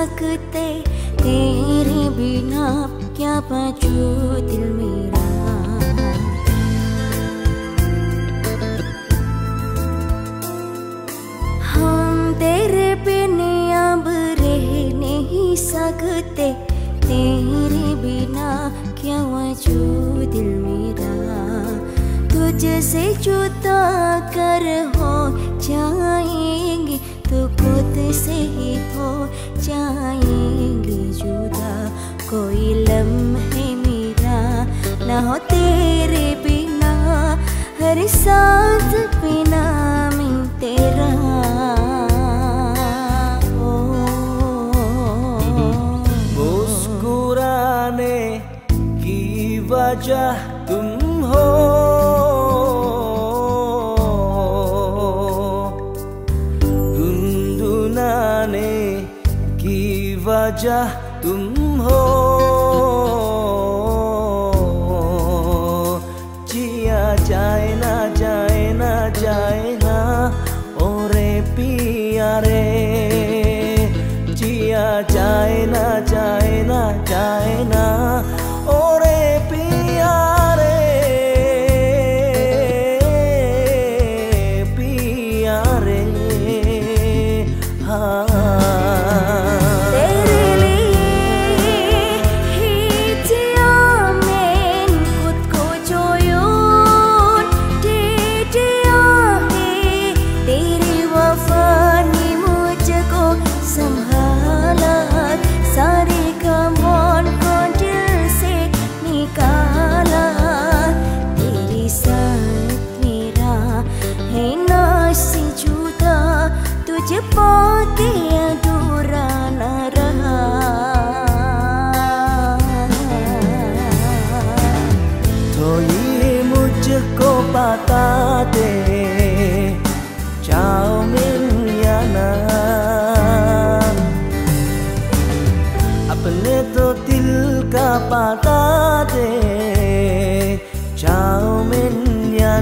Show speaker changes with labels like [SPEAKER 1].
[SPEAKER 1] सकते तेरे बिना क्या बचू दिल मेरा? हम तेरे बिना अब रह नहीं सकते, तेरे बिना क्या वजूद दिल मेरा? तुझसे जुदा कर हो जाएँगे तो खुद से ही साथ बिना मैं तेरा
[SPEAKER 2] मुस्कुराने की वजह तुम हो। गुनगुनाने की वजह तुम हो।
[SPEAKER 1] আরে চিয়া জিয়া যায় না যায় না যায় না। जुदा तुझे पाके अधूरा न रहा।
[SPEAKER 2] तो ये मुझको बता दे चाउमिन या अपने तो दिल का बता दे चाउमिन या